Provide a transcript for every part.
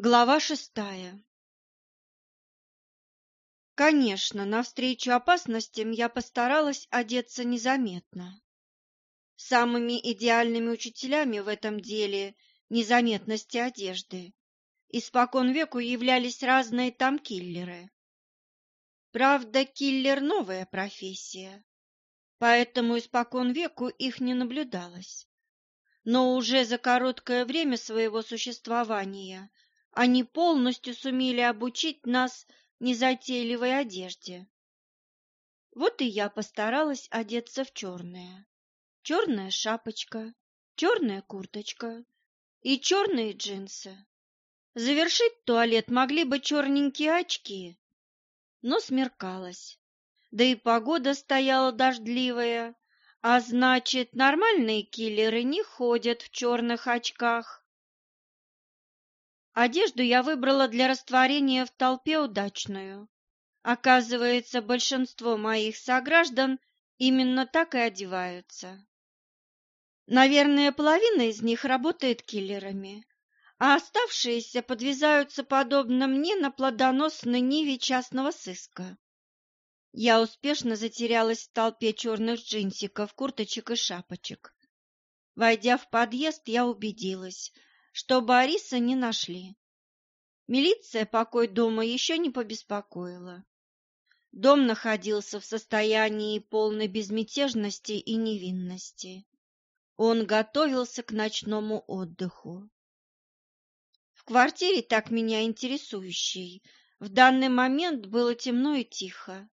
Глава шестая Конечно, навстречу опасностям я постаралась одеться незаметно. Самыми идеальными учителями в этом деле незаметности одежды испокон веку являлись разные там киллеры. Правда, киллер — новая профессия, поэтому испокон веку их не наблюдалось. Но уже за короткое время своего существования – они полностью сумели обучить нас незатейливой одежде. Вот и я постаралась одеться в черное. Черная шапочка, черная курточка и черные джинсы. Завершить туалет могли бы черненькие очки, но смеркалось. Да и погода стояла дождливая, а значит, нормальные киллеры не ходят в черных очках. Одежду я выбрала для растворения в толпе удачную. Оказывается, большинство моих сограждан именно так и одеваются. Наверное, половина из них работает киллерами, а оставшиеся подвязаются подобно мне на плодоносной ниве частного сыска. Я успешно затерялась в толпе черных джинсиков, курточек и шапочек. Войдя в подъезд, я убедилась – что Бориса не нашли. Милиция покой дома еще не побеспокоила. Дом находился в состоянии полной безмятежности и невинности. Он готовился к ночному отдыху. В квартире, так меня интересующей, в данный момент было темно и тихо.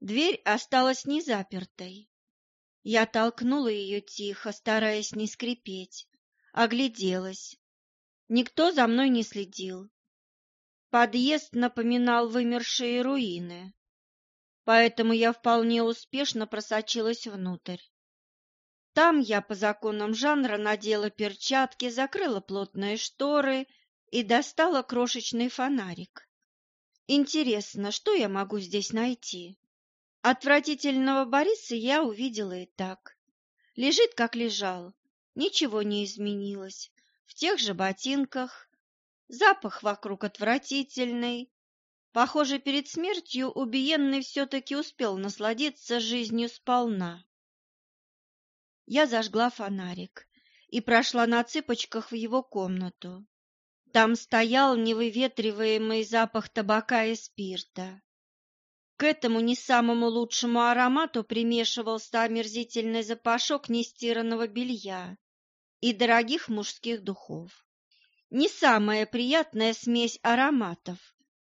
Дверь осталась незапертой. Я толкнула ее тихо, стараясь не скрипеть. Огляделась. Никто за мной не следил. Подъезд напоминал вымершие руины, поэтому я вполне успешно просочилась внутрь. Там я по законам жанра надела перчатки, закрыла плотные шторы и достала крошечный фонарик. Интересно, что я могу здесь найти? Отвратительного Бориса я увидела и так. Лежит, как лежал, Ничего не изменилось. В тех же ботинках. Запах вокруг отвратительный. Похоже, перед смертью убиенный все-таки успел насладиться жизнью сполна. Я зажгла фонарик и прошла на цыпочках в его комнату. Там стоял невыветриваемый запах табака и спирта. К этому не самому лучшему аромату примешивался омерзительный запашок нестиранного белья и дорогих мужских духов. Не самая приятная смесь ароматов,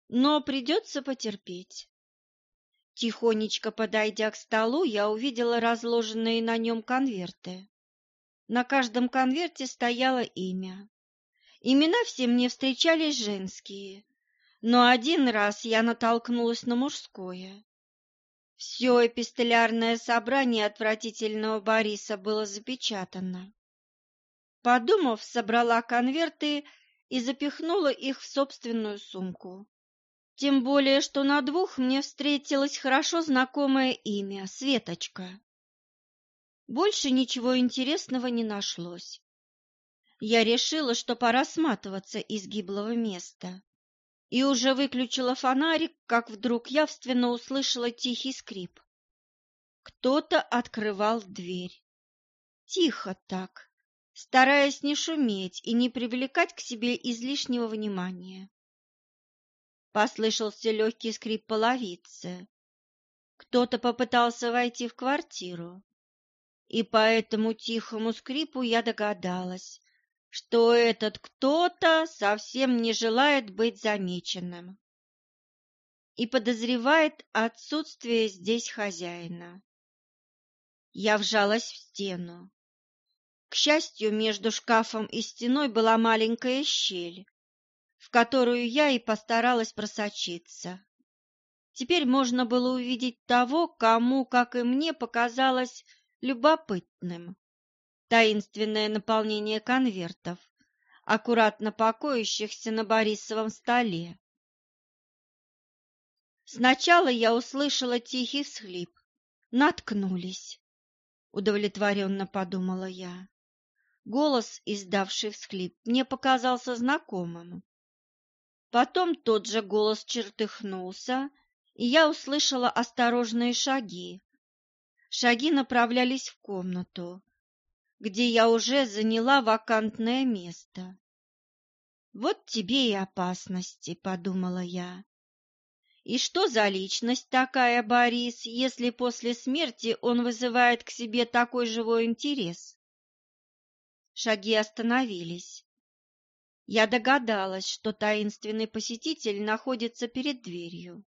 но придется потерпеть. Тихонечко подойдя к столу, я увидела разложенные на нем конверты. На каждом конверте стояло имя. Имена все мне встречались женские, но один раз я натолкнулась на мужское. Все эпистолярное собрание отвратительного Бориса было запечатано. Подумав, собрала конверты и запихнула их в собственную сумку. Тем более, что на двух мне встретилось хорошо знакомое имя — Светочка. Больше ничего интересного не нашлось. Я решила, что пора сматываться из гиблого места. И уже выключила фонарик, как вдруг явственно услышала тихий скрип. Кто-то открывал дверь. Тихо так, стараясь не шуметь и не привлекать к себе излишнего внимания. Послышался легкий скрип половицы. Кто-то попытался войти в квартиру, и по этому тихому скрипу я догадалась, что этот кто-то совсем не желает быть замеченным и подозревает отсутствие здесь хозяина. Я вжалась в стену. К счастью, между шкафом и стеной была маленькая щель, в которую я и постаралась просочиться. Теперь можно было увидеть того, кому, как и мне, показалось любопытным. Таинственное наполнение конвертов, аккуратно покоящихся на Борисовом столе. Сначала я услышала тихий всхлип. Наткнулись, удовлетворенно подумала я. Голос, издавший всхлип, мне показался знакомым. Потом тот же голос чертыхнулся, и я услышала осторожные шаги. Шаги направлялись в комнату, где я уже заняла вакантное место. «Вот тебе и опасности», — подумала я. «И что за личность такая, Борис, если после смерти он вызывает к себе такой живой интерес?» Шаги остановились. Я догадалась, что таинственный посетитель находится перед дверью.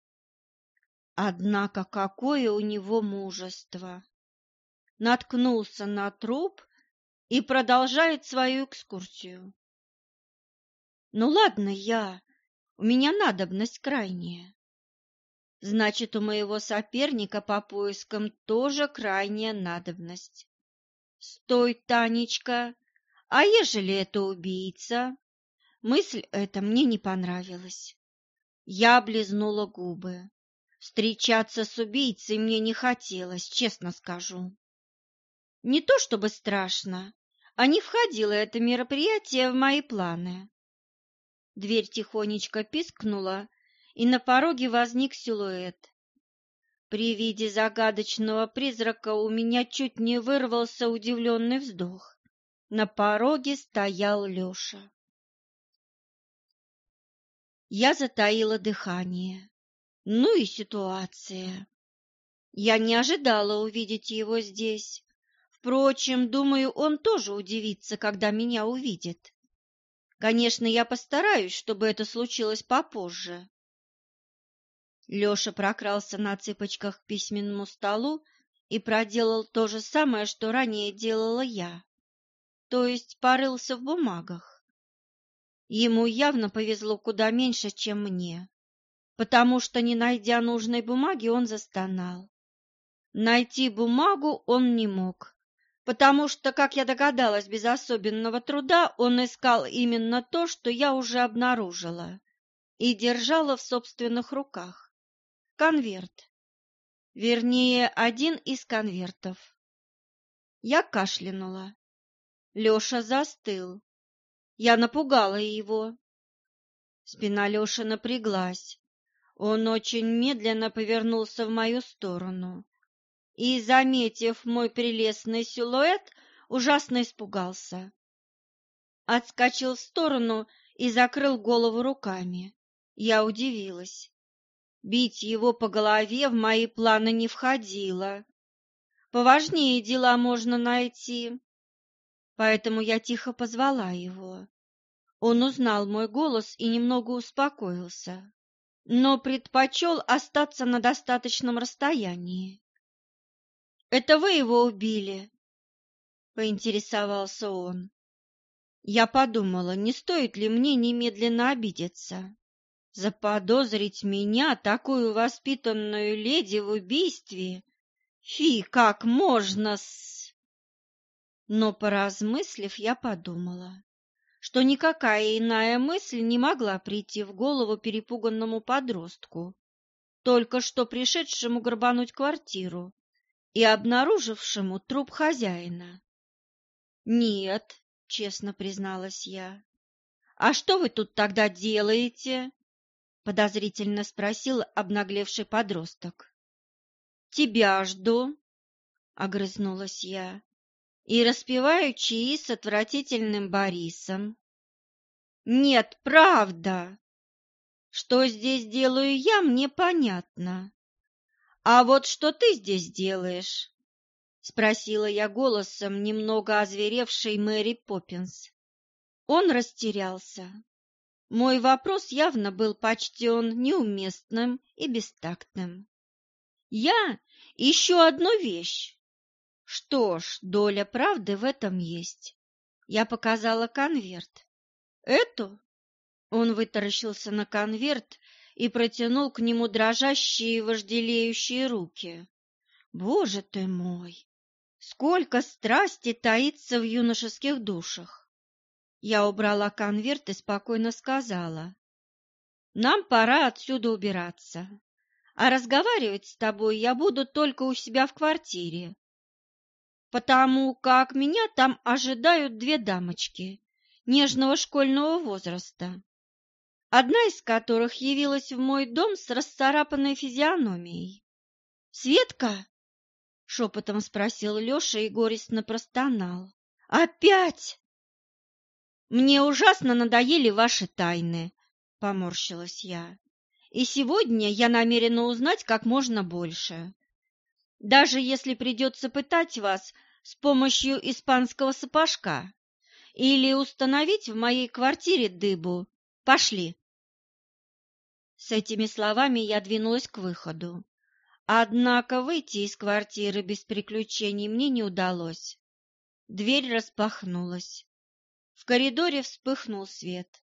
Однако какое у него мужество! Наткнулся на труп и продолжает свою экскурсию. Ну ладно, я, у меня надобность крайняя. Значит, у моего соперника по поискам тоже крайняя надобность. Стой, Танечка, а ежели это убийца? Мысль эта мне не понравилась. Я облизнула губы. Встречаться с убийцей мне не хотелось, честно скажу. Не то чтобы страшно, а не входило это мероприятие в мои планы. Дверь тихонечко пискнула, и на пороге возник силуэт. При виде загадочного призрака у меня чуть не вырвался удивленный вздох. На пороге стоял Леша. Я затаила дыхание. Ну и ситуация. Я не ожидала увидеть его здесь. Впрочем, думаю, он тоже удивится, когда меня увидит. Конечно, я постараюсь, чтобы это случилось попозже. Леша прокрался на цыпочках к письменному столу и проделал то же самое, что ранее делала я, то есть порылся в бумагах. Ему явно повезло куда меньше, чем мне, потому что, не найдя нужной бумаги, он застонал. Найти бумагу он не мог, потому что, как я догадалась без особенного труда, он искал именно то, что я уже обнаружила и держала в собственных руках. Конверт. Вернее, один из конвертов. Я кашлянула. Леша застыл. Я напугала его. Спина Леши напряглась. Он очень медленно повернулся в мою сторону и, заметив мой прелестный силуэт, ужасно испугался. Отскочил в сторону и закрыл голову руками. Я удивилась. Бить его по голове в мои планы не входило. Поважнее дела можно найти. Поэтому я тихо позвала его. Он узнал мой голос и немного успокоился, но предпочел остаться на достаточном расстоянии. Это вы его убили? Поинтересовался он. Я подумала, не стоит ли мне немедленно обидеться. Заподозрить меня, такую воспитанную леди, в убийстве? Фи, как можно с... Но, поразмыслив, я подумала, что никакая иная мысль не могла прийти в голову перепуганному подростку, только что пришедшему грабануть квартиру и обнаружившему труп хозяина. «Нет», — честно призналась я. «А что вы тут тогда делаете?» — подозрительно спросил обнаглевший подросток. «Тебя жду», — огрызнулась я, — «и распеваю чаи с отвратительным Борисом». «Нет, правда! Что здесь делаю я, мне понятно. «А вот что ты здесь делаешь?» — спросила я голосом немного озверевшей Мэри Поппинс. Он растерялся. Мой вопрос явно был почтен неуместным и бестактным. «Я ищу одну вещь». «Что ж, доля правды в этом есть». Я показала конверт. «Эту?» Он вытаращился на конверт и протянул к нему дрожащие вожделеющие руки. Боже ты мой! Сколько страсти таится в юношеских душах! Я убрала конверт и спокойно сказала. Нам пора отсюда убираться, а разговаривать с тобой я буду только у себя в квартире, потому как меня там ожидают две дамочки нежного школьного возраста. одна из которых явилась в мой дом с расцарапанной физиономией. «Светка?» — шепотом спросил Леша и горестно простонал. «Опять?» «Мне ужасно надоели ваши тайны», — поморщилась я. «И сегодня я намерена узнать как можно больше. Даже если придется пытать вас с помощью испанского сапожка или установить в моей квартире дыбу. Пошли!» С этими словами я двинулась к выходу. Однако выйти из квартиры без приключений мне не удалось. Дверь распахнулась. В коридоре вспыхнул свет,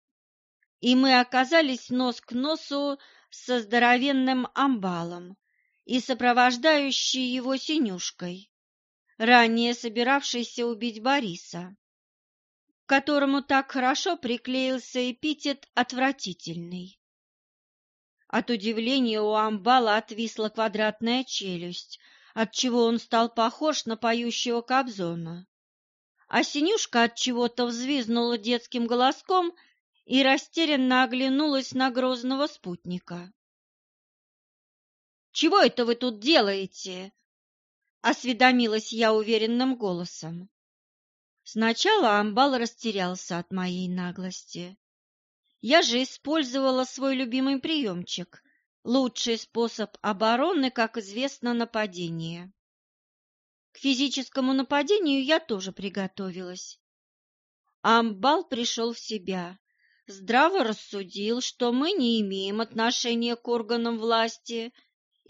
и мы оказались нос к носу со здоровенным амбалом и сопровождающей его синюшкой, ранее собиравшейся убить Бориса, к которому так хорошо приклеился эпитет «отвратительный». От удивления у амбала отвисла квадратная челюсть, отчего он стал похож на поющего кобзона. А Синюшка от чего-то взвизнула детским голоском и растерянно оглянулась на грозного спутника. «Чего это вы тут делаете?» — осведомилась я уверенным голосом. Сначала амбал растерялся от моей наглости, я же использовала свой любимый приемчик – лучший способ обороны, как известно, нападение. К физическому нападению я тоже приготовилась. Амбал пришел в себя, здраво рассудил, что мы не имеем отношения к органам власти,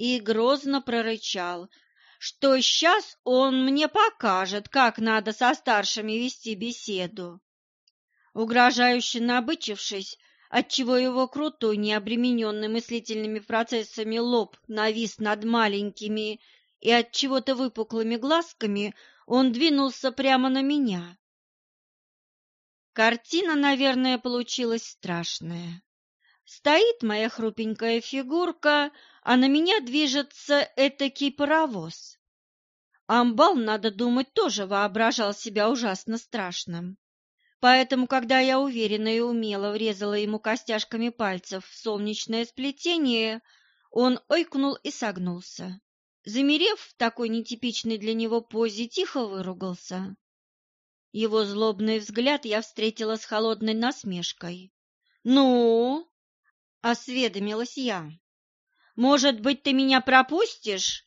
и грозно прорычал, что сейчас он мне покажет, как надо со старшими вести беседу. Угрожающе набычившись, отчего его крутой, необремененный мыслительными процессами лоб навис над маленькими и от чего-то выпуклыми глазками, он двинулся прямо на меня. Картина, наверное, получилась страшная. Стоит моя хрупенькая фигурка, а на меня движется этакий паровоз. Амбал, надо думать, тоже воображал себя ужасно страшным. Поэтому, когда я уверенно и умело врезала ему костяшками пальцев в солнечное сплетение, он ойкнул и согнулся. Замерев в такой нетипичной для него позе, тихо выругался. Его злобный взгляд я встретила с холодной насмешкой. «Ну?» — осведомилась я. «Может быть, ты меня пропустишь?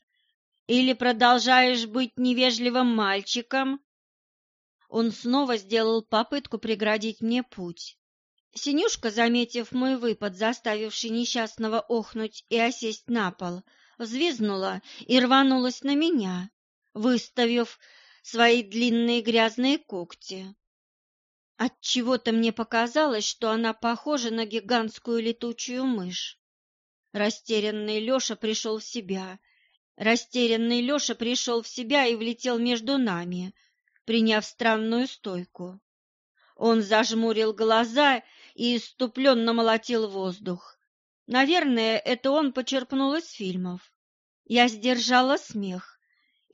Или продолжаешь быть невежливым мальчиком, он снова сделал попытку преградить мне путь. Синюшка, заметив мой выпад, заставивший несчастного охнуть и осесть на пол, взвизгнула и рванулась на меня, выставив свои длинные грязные когти. От чего то мне показалось, что она похожа на гигантскую летучую мышь. Растерянный Леша пришел в себя. Растерянный Леша пришел в себя и влетел между нами, приняв странную стойку. Он зажмурил глаза и иступленно молотил воздух. Наверное, это он почерпнул из фильмов. Я сдержала смех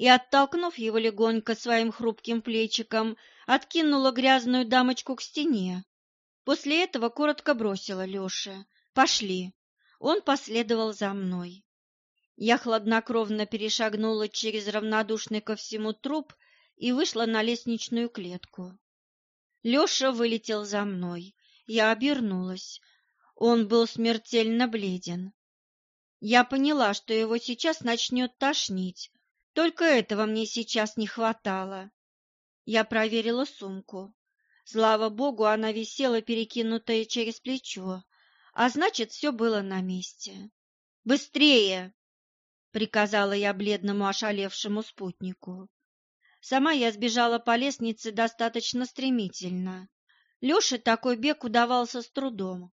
и, оттолкнув его легонько своим хрупким плечиком, откинула грязную дамочку к стене. После этого коротко бросила Лёше. «Пошли!» Он последовал за мной. Я хладнокровно перешагнула через равнодушный ко всему труп и вышла на лестничную клетку. Леша вылетел за мной. Я обернулась. Он был смертельно бледен. Я поняла, что его сейчас начнет тошнить. Только этого мне сейчас не хватало. Я проверила сумку. Слава богу, она висела, перекинутая через плечо, а значит, все было на месте. «Быстрее!» — приказала я бледному ошалевшему спутнику. Сама я сбежала по лестнице достаточно стремительно. Лёше такой бег удавался с трудом.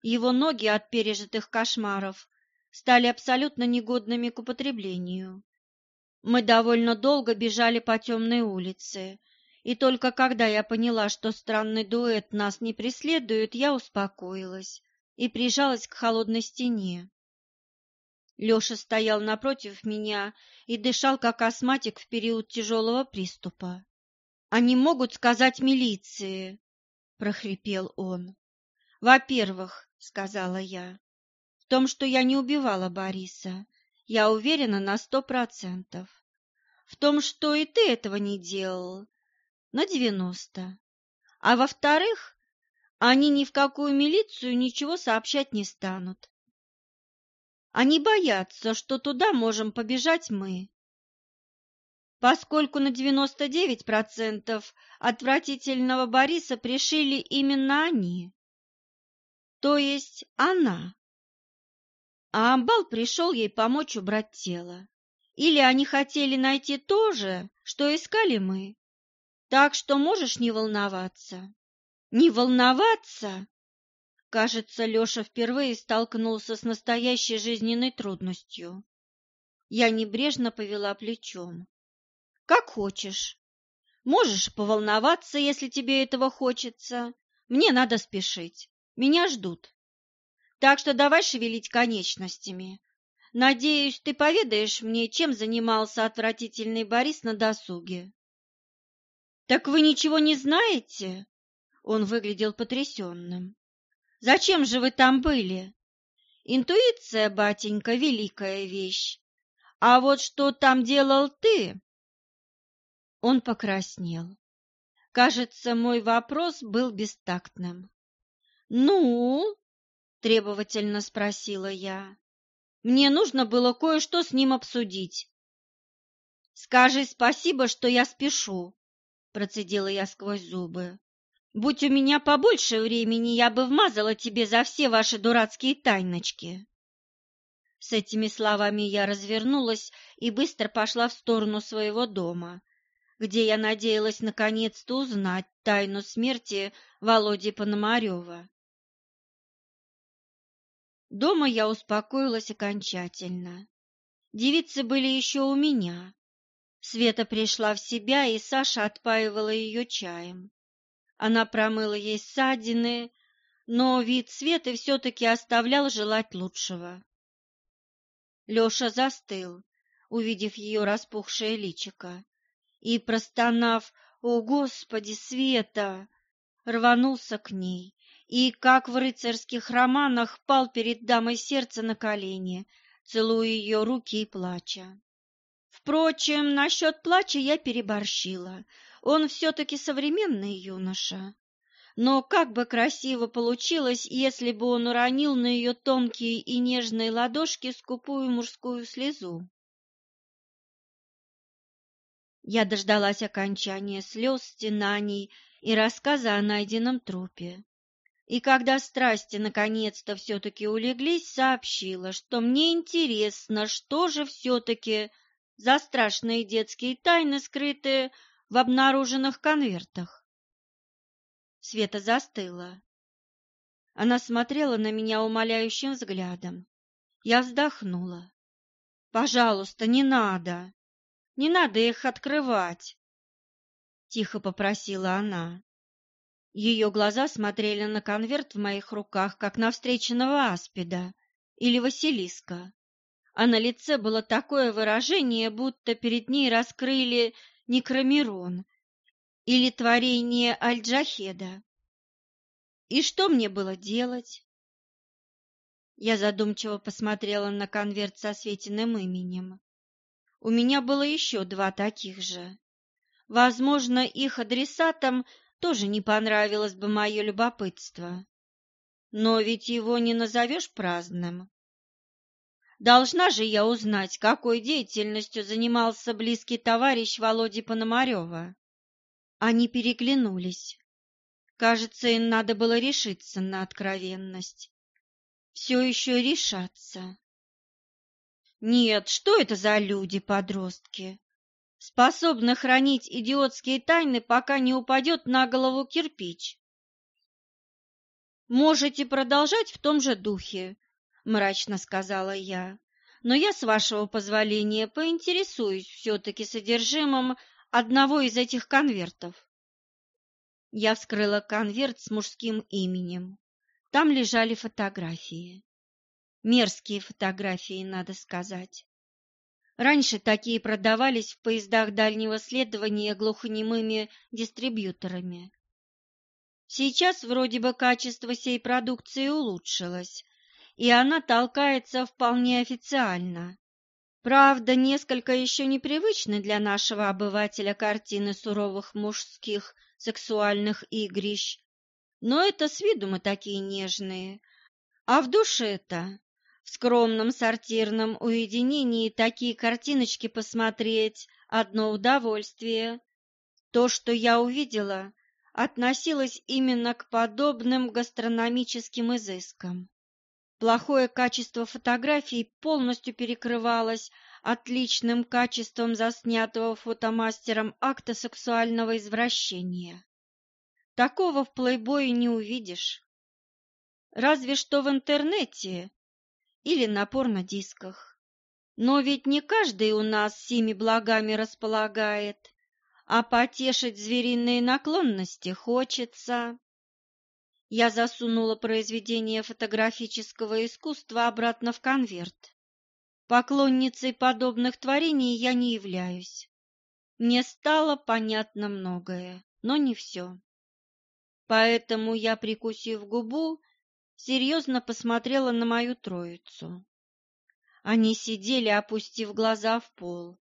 Его ноги от пережитых кошмаров стали абсолютно негодными к употреблению. Мы довольно долго бежали по темной улице, и только когда я поняла, что странный дуэт нас не преследует, я успокоилась и прижалась к холодной стене. Лёша стоял напротив меня и дышал, как астматик в период тяжелого приступа. «Они могут сказать милиции», — прохрипел он. Во-первых, сказала я, в том, что я не убивала Бориса, я уверена на сто процентов. В том, что и ты этого не делал, на девяносто. А во-вторых, они ни в какую милицию ничего сообщать не станут. Они боятся, что туда можем побежать мы. Поскольку на 99% отвратительного Бориса пришили именно они. То есть она. А Амбал пришел ей помочь убрать тело. Или они хотели найти то же, что искали мы. Так что можешь не волноваться. Не волноваться? Кажется, Леша впервые столкнулся с настоящей жизненной трудностью. Я небрежно повела плечом. Как хочешь. Можешь поволноваться, если тебе этого хочется. Мне надо спешить. Меня ждут. Так что давай шевелить конечностями. Надеюсь, ты поведаешь мне, чем занимался отвратительный Борис на досуге. Так вы ничего не знаете? Он выглядел потрясенным. Зачем же вы там были? Интуиция, батенька, великая вещь. А вот что там делал ты? Он покраснел. Кажется, мой вопрос был бестактным. Ну, требовательно спросила я. Мне нужно было кое-что с ним обсудить. Скажи спасибо, что я спешу, процедила я сквозь зубы. Будь у меня побольше времени, я бы вмазала тебе за все ваши дурацкие тайночки. С этими словами я развернулась и быстро пошла в сторону своего дома, где я надеялась наконец-то узнать тайну смерти Володи Пономарева. Дома я успокоилась окончательно. Девицы были еще у меня. Света пришла в себя, и Саша отпаивала ее чаем. Она промыла ей ссадины, но вид Светы все-таки оставлял желать лучшего. Леша застыл, увидев ее распухшее личико, и, простонав «О, Господи, Света!», рванулся к ней и, как в рыцарских романах, пал перед дамой сердца на колени, целуя ее руки и плача. Впрочем, насчет плача я переборщила. Он все-таки современный юноша. Но как бы красиво получилось, если бы он уронил на ее тонкие и нежные ладошки скупую мужскую слезу. Я дождалась окончания слез, стенаний и рассказа о найденном трупе. И когда страсти наконец-то все-таки улеглись, сообщила, что мне интересно, что же все-таки за страшные детские тайны, скрытые в обнаруженных конвертах. Света застыла. Она смотрела на меня умоляющим взглядом. Я вздохнула. «Пожалуйста, не надо! Не надо их открывать!» Тихо попросила она. Ее глаза смотрели на конверт в моих руках, как на встреченного аспида или Василиска, а на лице было такое выражение, будто перед ней раскрыли Некромирон или творение Аль-Джахеда. И что мне было делать? Я задумчиво посмотрела на конверт со Светиным именем. У меня было еще два таких же. Возможно, их адресатам тоже не понравилось бы мое любопытство. Но ведь его не назовешь праздным. Должна же я узнать, какой деятельностью занимался близкий товарищ Володи Пономарева. Они переглянулись. Кажется, им надо было решиться на откровенность. Все еще решаться. Нет, что это за люди, подростки? Способны хранить идиотские тайны, пока не упадет на голову кирпич. Можете продолжать в том же духе, мрачно сказала я. Но я, с вашего позволения, поинтересуюсь все-таки содержимым одного из этих конвертов. Я вскрыла конверт с мужским именем. Там лежали фотографии. Мерзкие фотографии, надо сказать. Раньше такие продавались в поездах дальнего следования глухонемыми дистрибьюторами. Сейчас вроде бы качество сей продукции улучшилось, и она толкается вполне официально. Правда, несколько еще непривычны для нашего обывателя картины суровых мужских сексуальных игрищ, но это с виду мы такие нежные, а в душе-то в скромном сортирном уединении такие картиночки посмотреть – одно удовольствие. То, что я увидела, относилось именно к подобным гастрономическим изыскам. Плохое качество фотографий полностью перекрывалось отличным качеством заснятого фотомастером акта сексуального извращения. Такого в плейбое не увидишь. Разве что в интернете или на порнодисках. Но ведь не каждый у нас сими благами располагает, а потешить звериные наклонности хочется. Я засунула произведение фотографического искусства обратно в конверт. Поклонницей подобных творений я не являюсь. Мне стало понятно многое, но не все. Поэтому я, прикусив губу, серьезно посмотрела на мою троицу. Они сидели, опустив глаза в пол,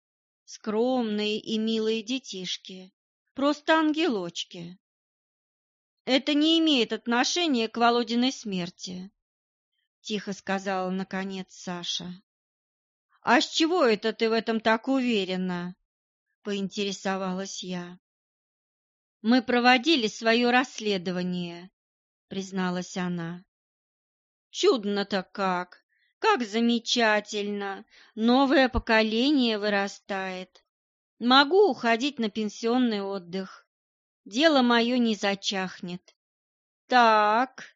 скромные и милые детишки, просто ангелочки. Это не имеет отношения к Володиной смерти, тихо сказала наконец Саша. А с чего это ты в этом так уверена? поинтересовалась я. Мы проводили свое расследование, призналась она. Чудно-то как! Как замечательно! Новое поколение вырастает. Могу уходить на пенсионный отдых дело мое не зачахнет. Так,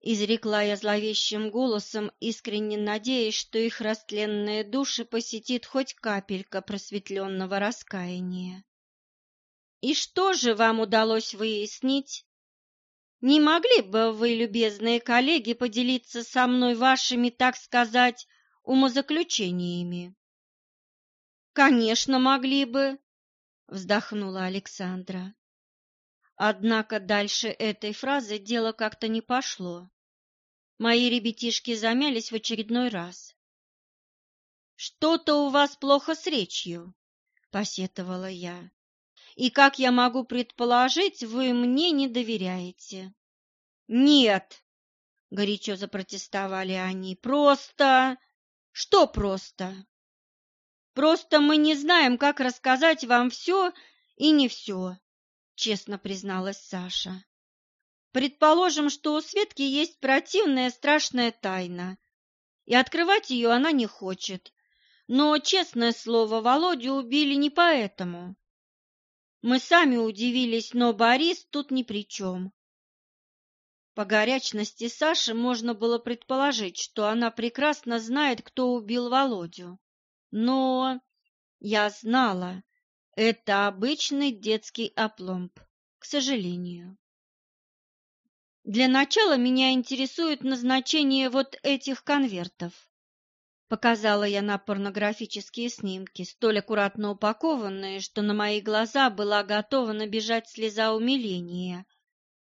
изрекла я зловещим голосом, искренне надеясь, что их растленные души посетит хоть капелька просветленного раскаяния. И что же вам удалось выяснить? Не могли бы вы, любезные коллеги, поделиться со мной вашими, так сказать, умозаключениями? Конечно, могли бы, вздохнула Александра. Однако дальше этой фразы дело как-то не пошло. Мои ребятишки замялись в очередной раз. «Что-то у вас плохо с речью», — посетовала я. «И, как я могу предположить, вы мне не доверяете». «Нет», — горячо запротестовали они, — «просто...» «Что просто?» «Просто мы не знаем, как рассказать вам все и не все честно призналась Саша. Предположим, что у Светки есть противная страшная тайна, и открывать ее она не хочет. Но, честное слово, Володю убили не поэтому. Мы сами удивились, но Борис тут ни при чем. По горячности Саши можно было предположить, что она прекрасно знает, кто убил Володю. Но я знала, это обычный детский опломб, к сожалению. Для начала меня интересует назначение вот этих конвертов. Показала я на порнографические снимки, столь аккуратно упакованные, что на мои глаза была готова набежать слеза умиления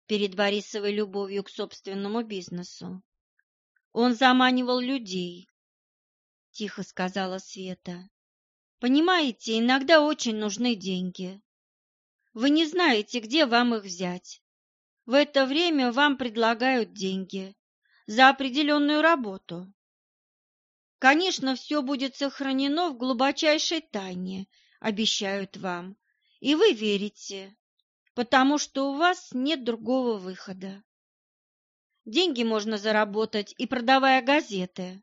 перед Борисовой любовью к собственному бизнесу. Он заманивал людей, тихо сказала Света. Понимаете, иногда очень нужны деньги. Вы не знаете, где вам их взять. В это время вам предлагают деньги за определенную работу. Конечно, все будет сохранено в глубочайшей тайне, обещают вам, и вы верите, потому что у вас нет другого выхода. Деньги можно заработать и продавая газеты,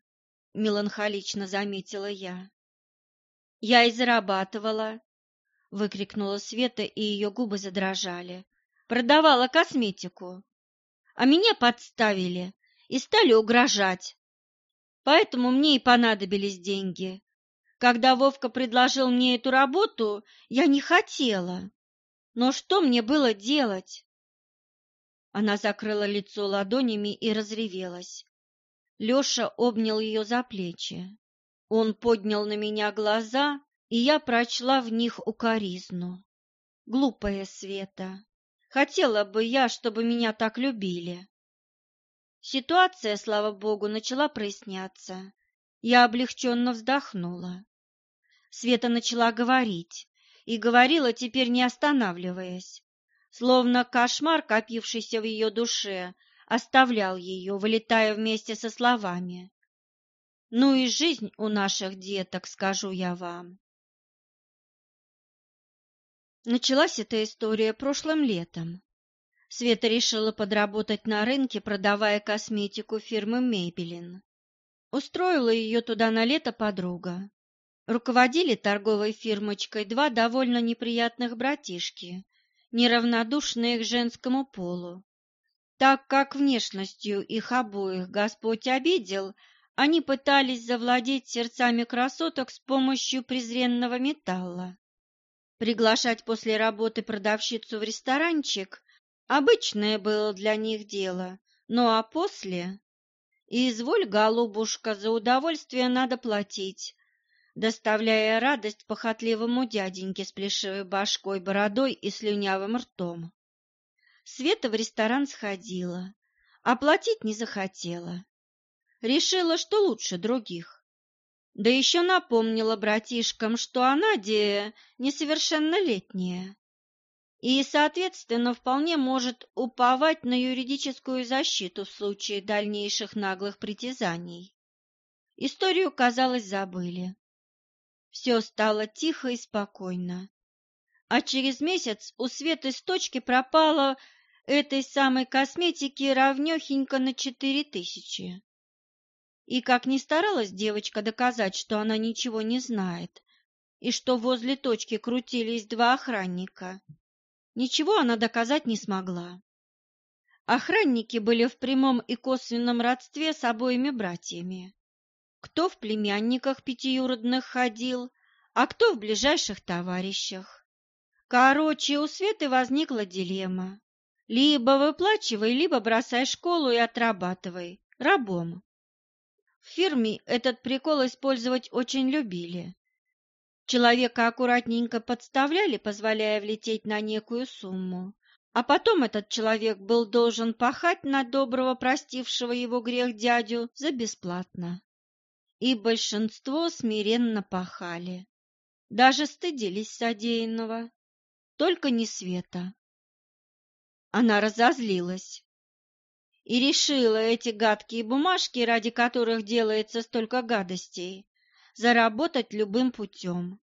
меланхолично заметила я. Я и зарабатывала, выкрикнула Света, и ее губы задрожали. Продавала косметику. А меня подставили и стали угрожать. Поэтому мне и понадобились деньги. Когда Вовка предложил мне эту работу, я не хотела. Но что мне было делать? Она закрыла лицо ладонями и разревелась. Леша обнял ее за плечи. Он поднял на меня глаза, и я прочла в них укоризну. Глупая Света. Хотела бы я, чтобы меня так любили. Ситуация, слава богу, начала проясняться. Я облегченно вздохнула. Света начала говорить, и говорила теперь не останавливаясь, словно кошмар, копившийся в ее душе, оставлял ее, вылетая вместе со словами. «Ну и жизнь у наших деток, скажу я вам». Началась эта история прошлым летом. Света решила подработать на рынке, продавая косметику фирмы Мейбелин. Устроила ее туда на лето подруга. Руководили торговой фирмочкой два довольно неприятных братишки, неравнодушные к женскому полу. Так как внешностью их обоих Господь обидел, они пытались завладеть сердцами красоток с помощью презренного металла. Приглашать после работы продавщицу в ресторанчик Обычное было для них дело, ну а после... Изволь, голубушка, за удовольствие надо платить, доставляя радость похотливому дяденьке с плешивой башкой, бородой и слюнявым ртом. Света в ресторан сходила, а платить не захотела. Решила, что лучше других. Да еще напомнила братишкам, что она, де, несовершеннолетняя и, соответственно, вполне может уповать на юридическую защиту в случае дальнейших наглых притязаний. Историю, казалось, забыли. Все стало тихо и спокойно. А через месяц у Светы с точки пропало этой самой косметики равнёхенько на четыре тысячи. И как ни старалась девочка доказать, что она ничего не знает, и что возле точки крутились два охранника, Ничего она доказать не смогла. Охранники были в прямом и косвенном родстве с обоими братьями. Кто в племянниках пятиюродных ходил, а кто в ближайших товарищах. Короче, у Светы возникла дилемма. Либо выплачивай, либо бросай школу и отрабатывай. Рабом. В фирме этот прикол использовать очень любили. Человека аккуратненько подставляли, позволяя влететь на некую сумму, а потом этот человек был должен пахать на доброго, простившего его грех дядю за бесплатно. И большинство смиренно пахали, даже стыдились содеянного, только не Света. Она разозлилась и решила эти гадкие бумажки, ради которых делается столько гадостей, заработать любым путем.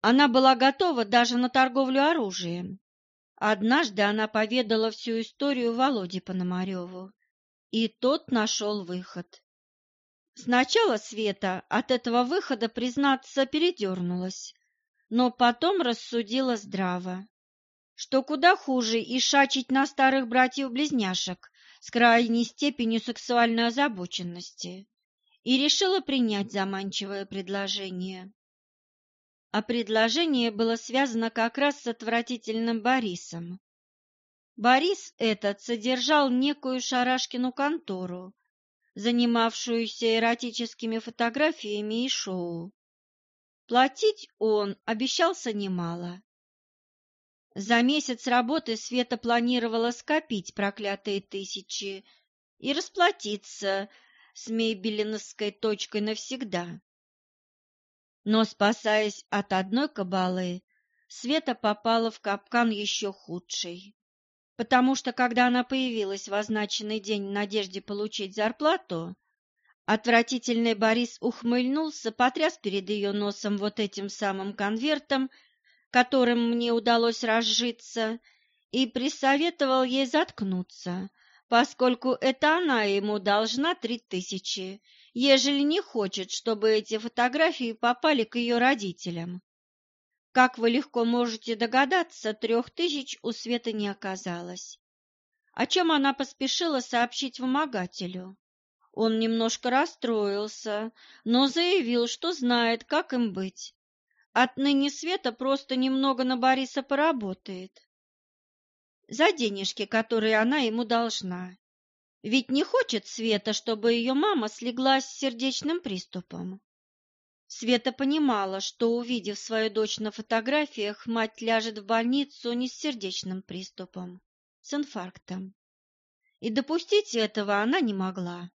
Она была готова даже на торговлю оружием. Однажды она поведала всю историю Володе Пономареву, и тот нашел выход. Сначала Света от этого выхода, признаться, передернулась, но потом рассудила здраво, что куда хуже и шачить на старых братьев-близняшек с крайней степенью сексуальной озабоченности и решила принять заманчивое предложение. А предложение было связано как раз с отвратительным Борисом. Борис этот содержал некую Шарашкину контору, занимавшуюся эротическими фотографиями и шоу. Платить он обещался немало. За месяц работы Света планировала скопить проклятые тысячи и расплатиться с Мейбелиновской точкой навсегда. Но, спасаясь от одной кабалы, Света попала в капкан еще худший. Потому что, когда она появилась в означенный день в надежде получить зарплату, отвратительный Борис ухмыльнулся, потряс перед ее носом вот этим самым конвертом, которым мне удалось разжиться, и присоветовал ей заткнуться, поскольку это она ему должна три тысячи, ежели не хочет, чтобы эти фотографии попали к ее родителям. Как вы легко можете догадаться, трех тысяч у Светы не оказалось, о чем она поспешила сообщить вымогателю. Он немножко расстроился, но заявил, что знает, как им быть. Отныне Света просто немного на Бориса поработает за денежки, которые она ему должна. Ведь не хочет Света, чтобы ее мама слегла с сердечным приступом. Света понимала, что, увидев свою дочь на фотографиях, мать ляжет в больницу не с сердечным приступом, с инфарктом. И допустить этого она не могла.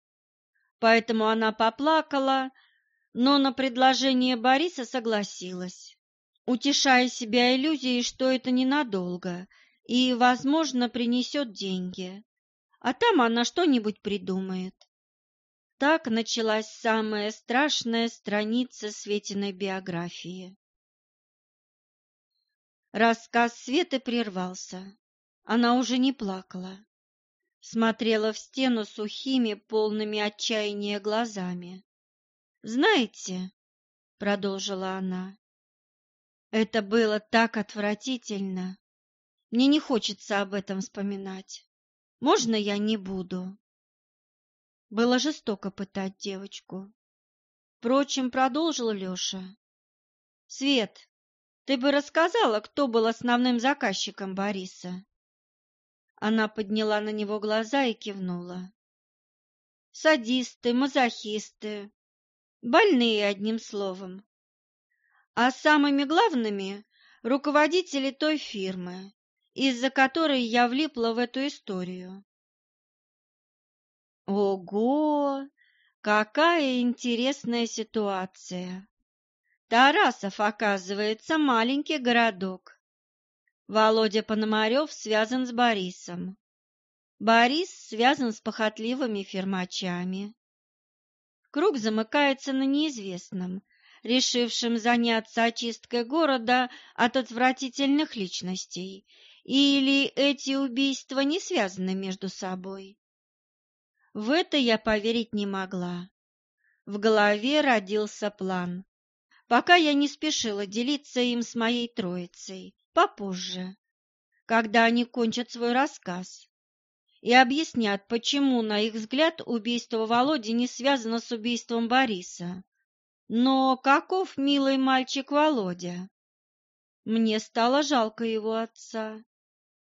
Поэтому она поплакала, но на предложение Бориса согласилась, утешая себя иллюзией, что это ненадолго и, возможно, принесет деньги, а там она что-нибудь придумает. Так началась самая страшная страница Светиной биографии. Рассказ Светы прервался. Она уже не плакала. Смотрела в стену сухими, полными отчаяния глазами. «Знаете», — продолжила она, — «это было так отвратительно. Мне не хочется об этом вспоминать. Можно я не буду?» Было жестоко пытать девочку. Впрочем, продолжил Леша. «Свет, ты бы рассказала, кто был основным заказчиком Бориса?» Она подняла на него глаза и кивнула. «Садисты, мазохисты, больные, одним словом. А самыми главными — руководители той фирмы, из-за которой я влипла в эту историю. Ого! Какая интересная ситуация! Тарасов, оказывается, маленький городок. Володя Пономарев связан с Борисом. Борис связан с похотливыми фермачами. Круг замыкается на неизвестном, решившем заняться очисткой города от отвратительных личностей, или эти убийства не связаны между собой. В это я поверить не могла. В голове родился план. Пока я не спешила делиться им с моей троицей, попозже, когда они кончат свой рассказ и объяснят, почему, на их взгляд, убийство Володи не связано с убийством Бориса. Но каков милый мальчик Володя? Мне стало жалко его отца.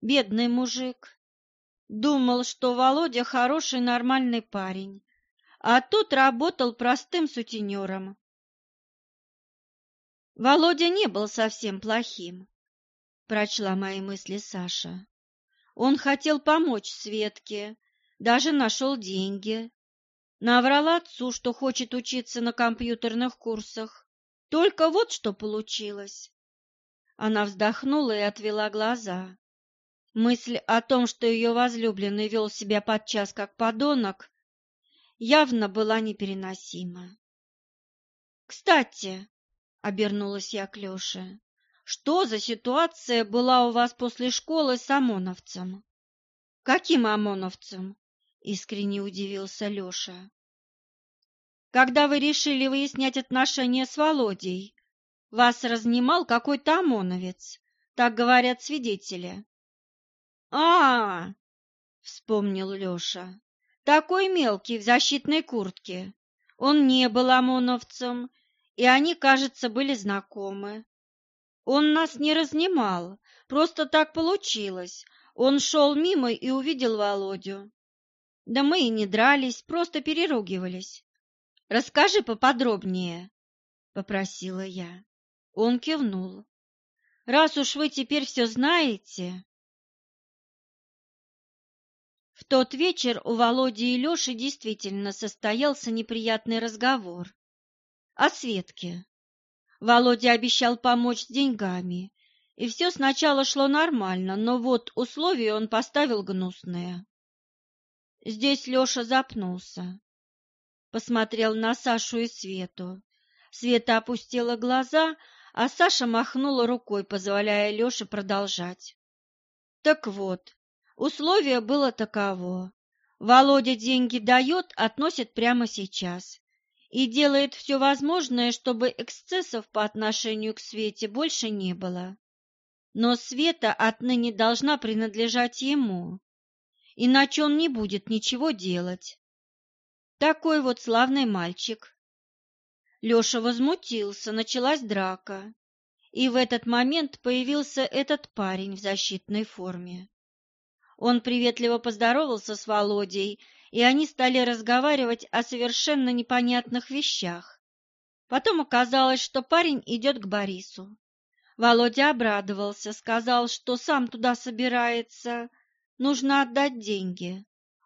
Бедный мужик. Думал, что Володя хороший нормальный парень, а тут работал простым сутенером. Володя не был совсем плохим, прочла мои мысли Саша. Он хотел помочь Светке, даже нашел деньги. Наврал отцу, что хочет учиться на компьютерных курсах. Только вот что получилось. Она вздохнула и отвела глаза. Мысль о том, что ее возлюбленный вел себя подчас как подонок, явно была непереносима. «Кстати», — обернулась я к Леше, — «что за ситуация была у вас после школы с ОМОНовцем?» «Каким ОМОНовцем?» — искренне удивился Леша. «Когда вы решили выяснять отношения с Володей, вас разнимал какой-то ОМОНовец, так говорят свидетели а, вспомнил Леша. Такой мелкий в защитной куртке. Он не был ОМОНовцем, и они, кажется, были знакомы. Он нас не разнимал, просто так получилось. Он шел мимо и увидел Володю. Да мы и не дрались, просто переругивались. Расскажи поподробнее, попросила я. Он кивнул. Раз уж вы теперь все знаете, в тот вечер у Володи и Лёши действительно состоялся неприятный разговор. О Светке. Володя обещал помочь с деньгами, и все сначала шло нормально, но вот условия он поставил гнусные. Здесь Лёша запнулся. Посмотрел на Сашу и Свету. Света опустила глаза, а Саша махнула рукой, позволяя Лёше продолжать. Так вот, Условие было таково. Володя деньги дает, относит прямо сейчас и делает все возможное, чтобы эксцессов по отношению к Свете больше не было. Но Света отныне должна принадлежать ему, иначе он не будет ничего делать. Такой вот славный мальчик. Леша возмутился, началась драка, и в этот момент появился этот парень в защитной форме. Он приветливо поздоровался с Володей, и они стали разговаривать о совершенно непонятных вещах. Потом оказалось, что парень идет к Борису. Володя обрадовался, сказал, что сам туда собирается, Нужно отдать деньги.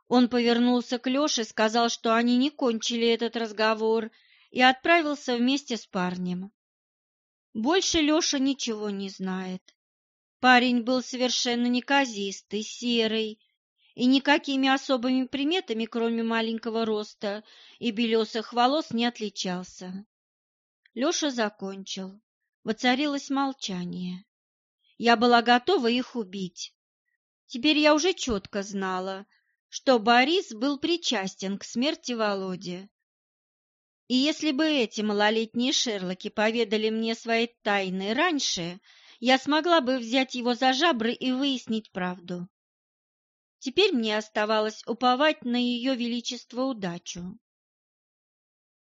Он повернулся к Лёше, сказал, что они не кончили этот разговор, и отправился вместе с парнем. Больше Лёша ничего не знает. Парень был совершенно неказистый, серый, и никакими особыми приметами, кроме маленького роста и белесых волос, не отличался. Лёша закончил. Воцарилось молчание. Я была готова их убить. Теперь я уже четко знала, что Борис был причастен к смерти Володи. И если бы эти малолетние Шерлоки поведали мне свои тайны раньше, я смогла бы взять его за жабры и выяснить правду. Теперь мне оставалось уповать на ее величество удачу.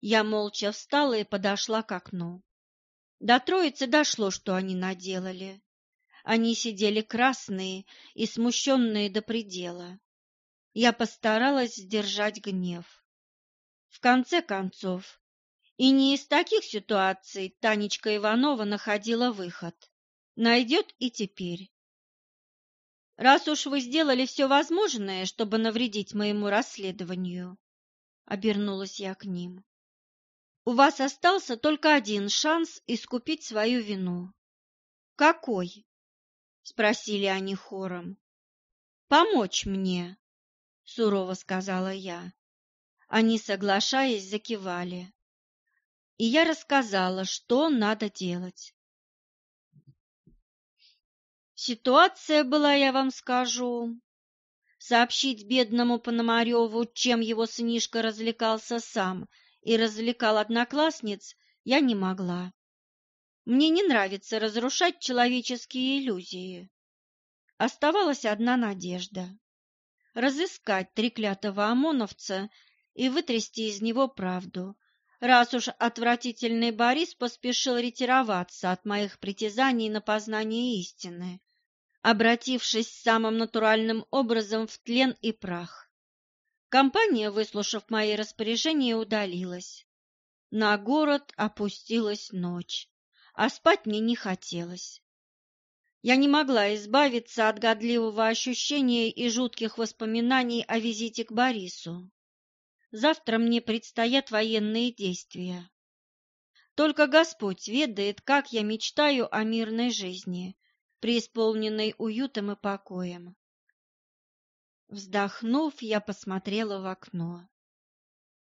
Я молча встала и подошла к окну. До троицы дошло, что они наделали. Они сидели красные и смущенные до предела. Я постаралась сдержать гнев. В конце концов, и не из таких ситуаций Танечка Иванова находила выход. Найдет и теперь. Раз уж вы сделали все возможное, чтобы навредить моему расследованию, обернулась я к ним. У вас остался только один шанс искупить свою вину. Какой? спросили они хором. Помочь мне, сурово сказала я. Они, соглашаясь, закивали. И я рассказала, что надо делать. Ситуация была, я вам скажу, сообщить бедному Пономареву, чем его сынишка развлекался сам и развлекал одноклассниц, я не могла. Мне не нравится разрушать человеческие иллюзии. Оставалась одна надежда — разыскать треклятого ОМОНовца и вытрясти из него правду, раз уж отвратительный Борис поспешил ретироваться от моих притязаний на познание истины, обратившись самым натуральным образом в тлен и прах. Компания, выслушав мои распоряжения, удалилась. На город опустилась ночь, а спать мне не хотелось. Я не могла избавиться от годливого ощущения и жутких воспоминаний о визите к Борису. Завтра мне предстоят военные действия. Только Господь ведает, как я мечтаю о мирной жизни, преисполненной уютом и покоем. Вздохнув, я посмотрела в окно.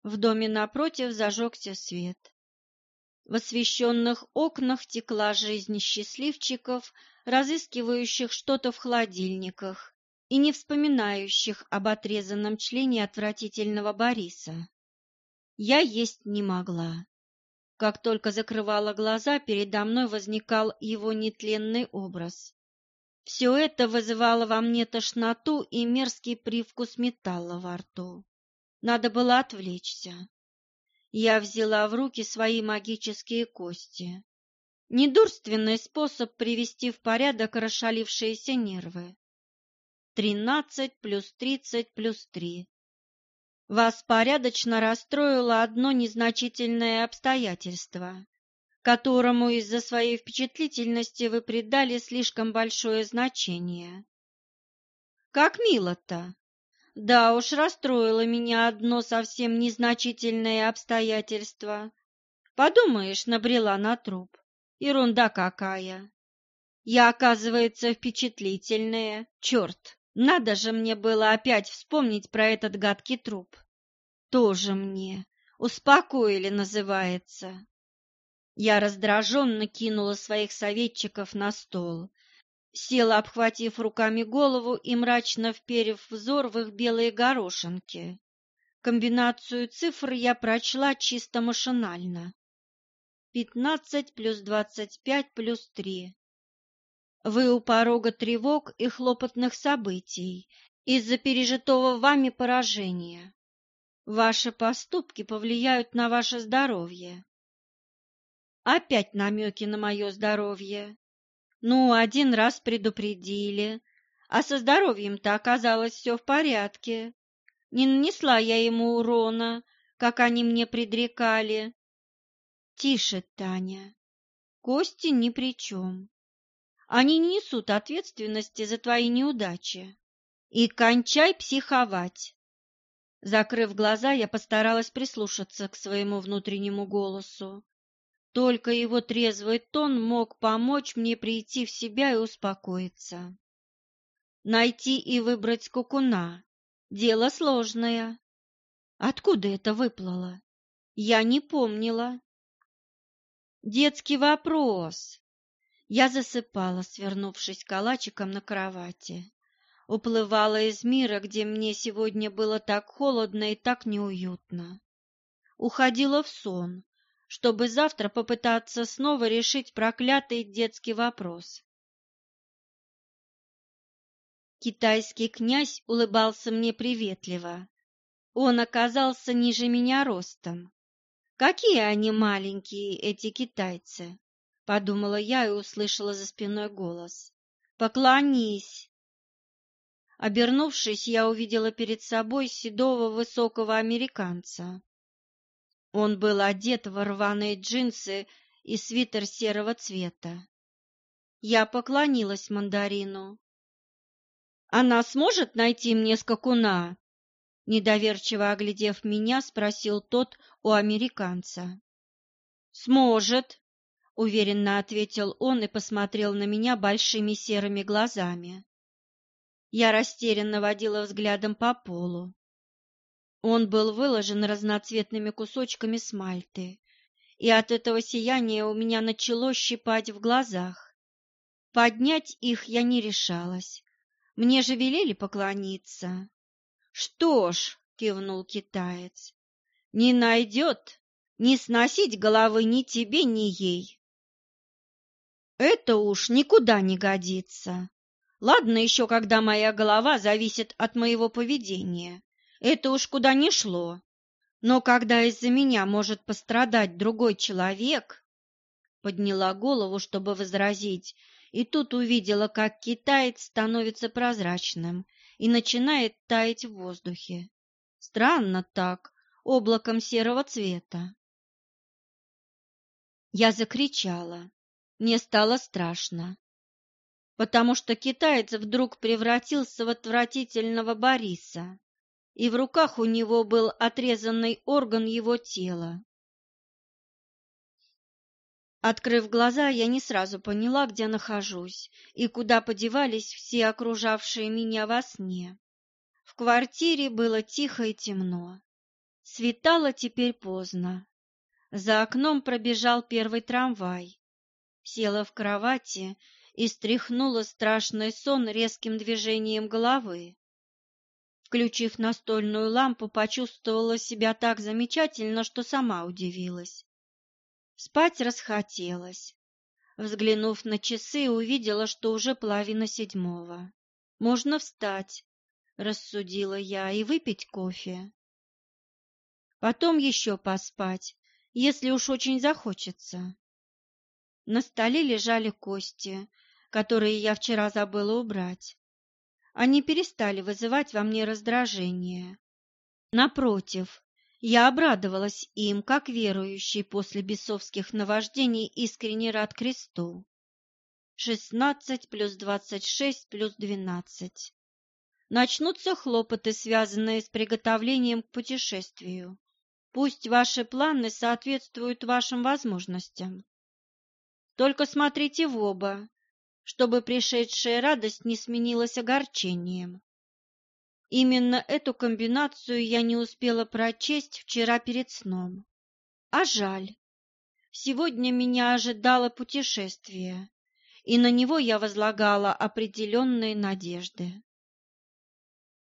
В доме напротив зажегся свет. В освещенных окнах текла жизнь счастливчиков, разыскивающих что-то в холодильниках и не вспоминающих об отрезанном члене отвратительного Бориса. Я есть не могла. Как только закрывала глаза, передо мной возникал его нетленный образ. Все это вызывало во мне тошноту и мерзкий привкус металла во рту. Надо было отвлечься. Я взяла в руки свои магические кости. Недурственный способ привести в порядок расшалившиеся нервы. Тринадцать плюс тридцать плюс три. Вас порядочно расстроило одно незначительное обстоятельство которому из-за своей впечатлительности вы придали слишком большое значение. Как мило-то! Да уж, расстроило меня одно совсем незначительное обстоятельство. Подумаешь, набрела на труп. Ерунда какая! Я, оказывается, впечатлительная. Черт, надо же мне было опять вспомнить про этот гадкий труп. Тоже мне. Успокоили, называется. Я раздраженно кинула своих советчиков на стол, села, обхватив руками голову и мрачно вперев взор в их белые горошинки. Комбинацию цифр я прочла чисто машинально. Пятнадцать плюс двадцать пять плюс три. Вы у порога тревог и хлопотных событий из-за пережитого вами поражения. Ваши поступки повлияют на ваше здоровье. Опять намеки на мое здоровье. Ну, один раз предупредили, а со здоровьем-то оказалось все в порядке. Не нанесла я ему урона, как они мне предрекали. Тише, Таня. Кости ни при чем. Они не несут ответственности за твои неудачи. И кончай психовать. Закрыв глаза, я постаралась прислушаться к своему внутреннему голосу. Только его трезвый тон мог помочь мне прийти в себя и успокоиться. Найти и выбрать скукуна — дело сложное. Откуда это выплыло? Я не помнила. Детский вопрос. Я засыпала, свернувшись калачиком на кровати. Уплывала из мира, где мне сегодня было так холодно и так неуютно. Уходила в сон, чтобы завтра попытаться снова решить проклятый детский вопрос. Китайский князь улыбался мне приветливо. Он оказался ниже меня ростом. Какие они маленькие, эти китайцы, подумала я и услышала за спиной голос. Поклонись. Обернувшись, я увидела перед собой седого высокого американца. Он был одет в рваные джинсы и свитер серого цвета. Я поклонилась мандарину. Она сможет найти мне скакуна? Недоверчиво оглядев меня, спросил тот у американца. «Сможет», — уверенно ответил он и посмотрел на меня большими серыми глазами. Я растерянно водила взглядом по полу. Он был выложен разноцветными кусочками смальты, и от этого сияния у меня начало щипать в глазах. Поднять их я не решалась. Мне же велели поклониться. Что ж, кивнул китаец, не найдет, не сносить головы ни тебе, ни ей. Это уж никуда не годится. Ладно еще, когда моя голова зависит от моего поведения. Это уж куда ни шло. Но когда из-за меня может пострадать другой человек, подняла голову, чтобы возразить, и тут увидела, как китаец становится прозрачным и начинает таять в воздухе. Странно так, облаком серого цвета. Я закричала. Мне стало страшно, потому что китаец вдруг превратился в отвратительного Бориса, и в руках у него был отрезанный орган его тела. Открыв глаза, я не сразу поняла, где нахожусь и куда подевались все окружавшие меня во сне. В квартире было тихо и темно. Светало теперь поздно. За окном пробежал первый трамвай. Села в кровати и стряхнула страшный сон резким движением головы. Включив настольную лампу, почувствовала себя так замечательно, что сама удивилась. Спать расхотелось. Взглянув на часы, увидела, что уже половина седьмого. Можно встать, рассудила я, и выпить кофе. Потом еще поспать, если уж очень захочется. На столе лежали кости, которые я вчера забыла убрать. Они перестали вызывать во мне раздражение. Напротив, я обрадовалась им, как верующий после бесовских наваждений искренне рад кресту. Шестнадцать плюс двадцать шесть плюс двенадцать. Начнутся хлопоты, связанные с приготовлением к путешествию. Пусть ваши планы соответствуют вашим возможностям. Только смотрите в оба, чтобы пришедшая радость не сменилась огорчением. Именно эту комбинацию я не успела прочесть вчера перед сном. А жаль. Сегодня меня ожидало путешествие, и на него я возлагала определенные надежды.